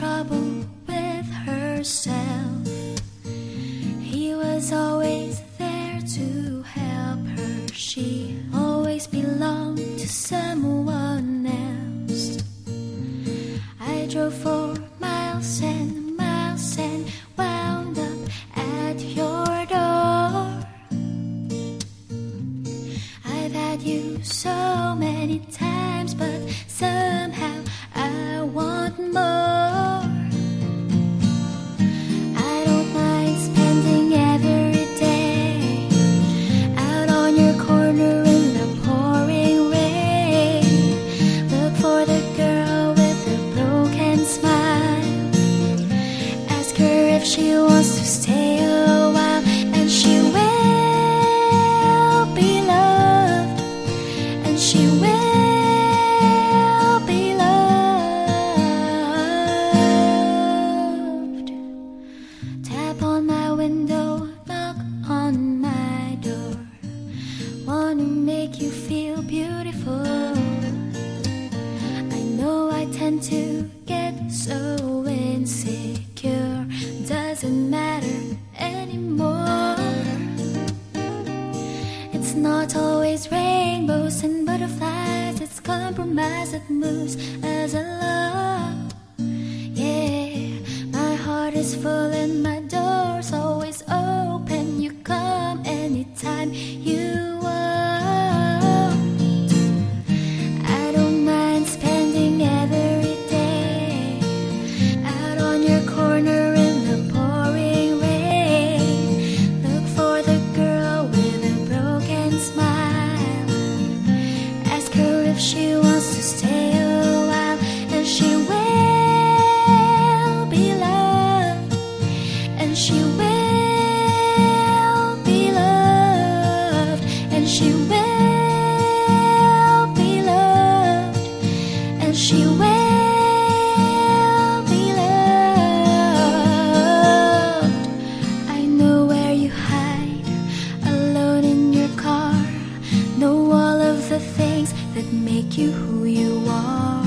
trouble with herself. He was always there to help her. She always belonged to someone else. I drove for miles and miles and wound up at your door. I've had you so many times, but some. Insecure. Doesn't matter anymore. It's not always rainbows and butterflies. It's compromise that moves as a love. Yeah, my heart is full and my door's that make you who you are.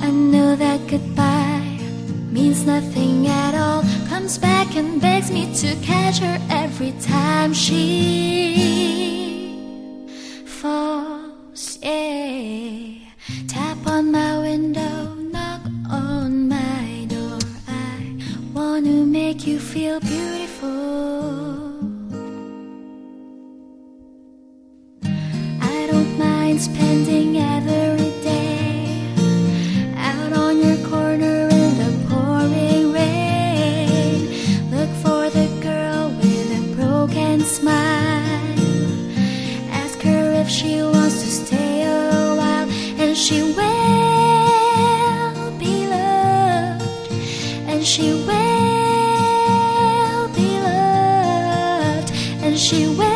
I know that goodbye means nothing at all. Comes back and begs me to catch her every time she falls. Yeah. Tap on my window, knock on my door. I wanna make you feel beautiful. Spending every day out on your corner in the pouring rain. Look for the girl with a broken smile. Ask her if she wants to stay a while, and she will be loved, and she will be loved, and she will.